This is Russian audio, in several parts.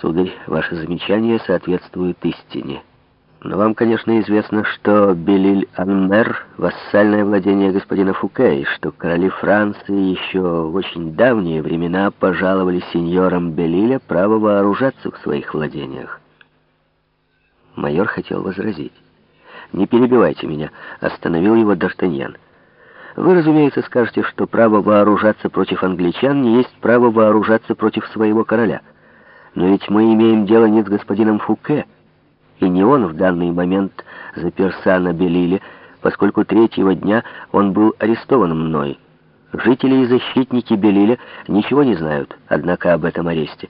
Сударь, ваше замечание соответствует истине. Но вам, конечно, известно, что Белиль-Анмер — вассальное владение господина Фуке, и что короли Франции еще в очень давние времена пожаловали сеньорам Белиля право вооружаться в своих владениях. Майор хотел возразить. «Не перебивайте меня», — остановил его Д'Артаньян. «Вы, разумеется, скажете, что право вооружаться против англичан не есть право вооружаться против своего короля. Но ведь мы имеем дело не с господином Фуке, — и не он в данный момент заперся на Белиле, поскольку третьего дня он был арестован мной. Жители и защитники Белиля ничего не знают, однако, об этом аресте,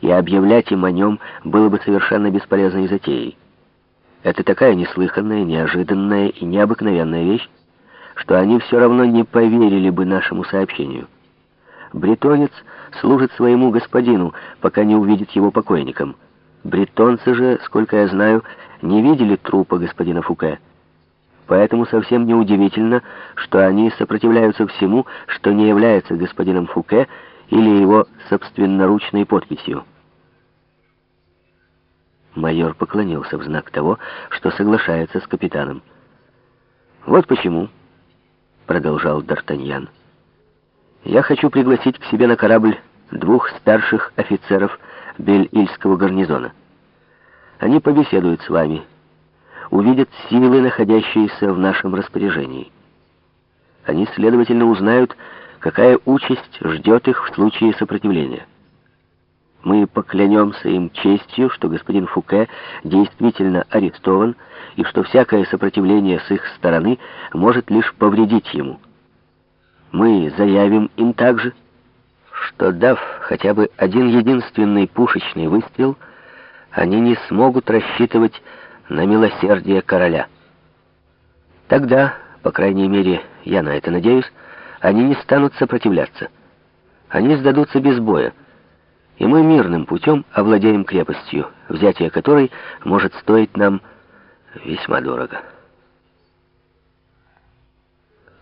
и объявлять им о нем было бы совершенно бесполезной затеей. Это такая неслыханная, неожиданная и необыкновенная вещь, что они все равно не поверили бы нашему сообщению. Бретонец служит своему господину, пока не увидит его покойником — Бретонцы же, сколько я знаю, не видели трупа господина Фуке. Поэтому совсем неудивительно, что они сопротивляются всему, что не является господином Фуке или его собственноручной подписью. Майор поклонился в знак того, что соглашается с капитаном. «Вот почему», — продолжал Д'Артаньян, — «я хочу пригласить к себе на корабль двух старших офицеров Бель-Ильского гарнизона. Они побеседуют с вами, увидят силы, находящиеся в нашем распоряжении. Они, следовательно, узнают, какая участь ждет их в случае сопротивления. Мы поклянемся им честью, что господин Фуке действительно арестован, и что всякое сопротивление с их стороны может лишь повредить ему. Мы заявим им также, что, дав хотя бы один единственный пушечный выстрел, они не смогут рассчитывать на милосердие короля. Тогда, по крайней мере, я на это надеюсь, они не станут сопротивляться. Они сдадутся без боя, и мы мирным путем овладеем крепостью, взятие которой может стоить нам весьма дорого.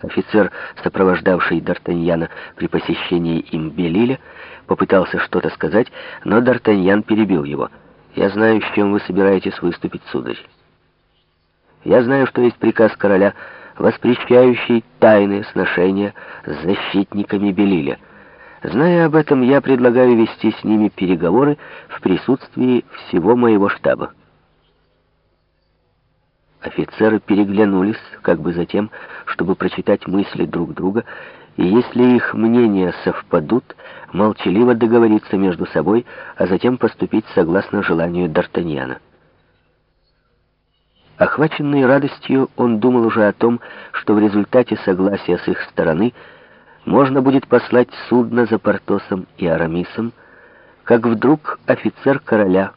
Офицер, сопровождавший Д'Артаньяна при посещении им Белиля, попытался что-то сказать, но Д'Артаньян перебил его. «Я знаю, с чем вы собираетесь выступить, сударь. Я знаю, что есть приказ короля, воспрещающий тайные сношения с защитниками Белиля. Зная об этом, я предлагаю вести с ними переговоры в присутствии всего моего штаба». Офицеры переглянулись, как бы затем, чтобы прочитать мысли друг друга, и если их мнения совпадут, молчаливо договориться между собой, а затем поступить согласно желанию Д'Артаньяна. Охваченный радостью, он думал уже о том, что в результате согласия с их стороны можно будет послать судно за Портосом и Арамисом, как вдруг офицер короля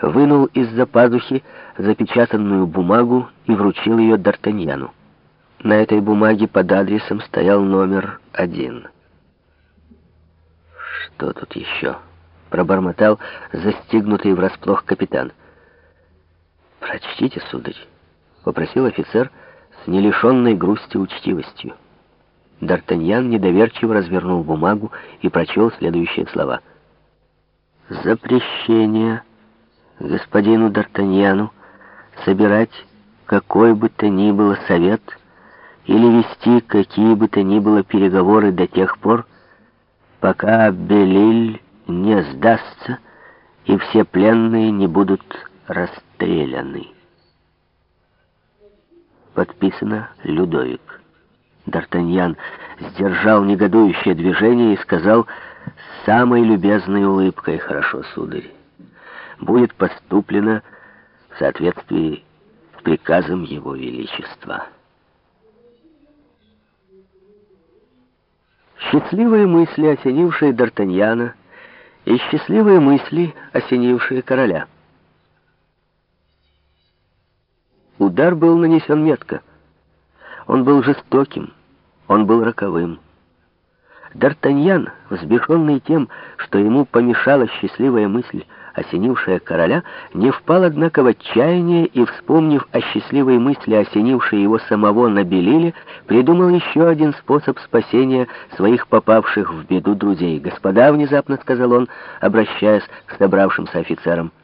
вынул из-за пазухи запечатанную бумагу и вручил ее Д'Артаньяну. На этой бумаге под адресом стоял номер один. «Что тут еще?» — пробормотал застигнутый врасплох капитан. «Прочтите, сударь», — попросил офицер с нелишенной грусти учтивостью. Д'Артаньян недоверчиво развернул бумагу и прочел следующие слова. «Запрещение господину Д'Артаньяну собирать какой бы то ни было совет или вести какие бы то ни было переговоры до тех пор, пока Белиль не сдастся и все пленные не будут расстреляны. Подписано Людовик. Д'Артаньян сдержал негодующее движение и сказал с самой любезной улыбкой «Хорошо, сударь» будет поступлено в соответствии с приказом Его Величества. Счастливые мысли, осенившие Д'Артаньяна, и счастливые мысли, осенившие короля. Удар был нанесен метко. Он был жестоким, он был роковым. Д'Артаньян, взбешенный тем, что ему помешала счастливая мысль, осенившая короля, не впал, однако, в отчаяние и, вспомнив о счастливой мысли, осенившей его самого на Белиле, придумал еще один способ спасения своих попавших в беду друзей. «Господа», — внезапно сказал он, обращаясь к собравшимся офицерам, —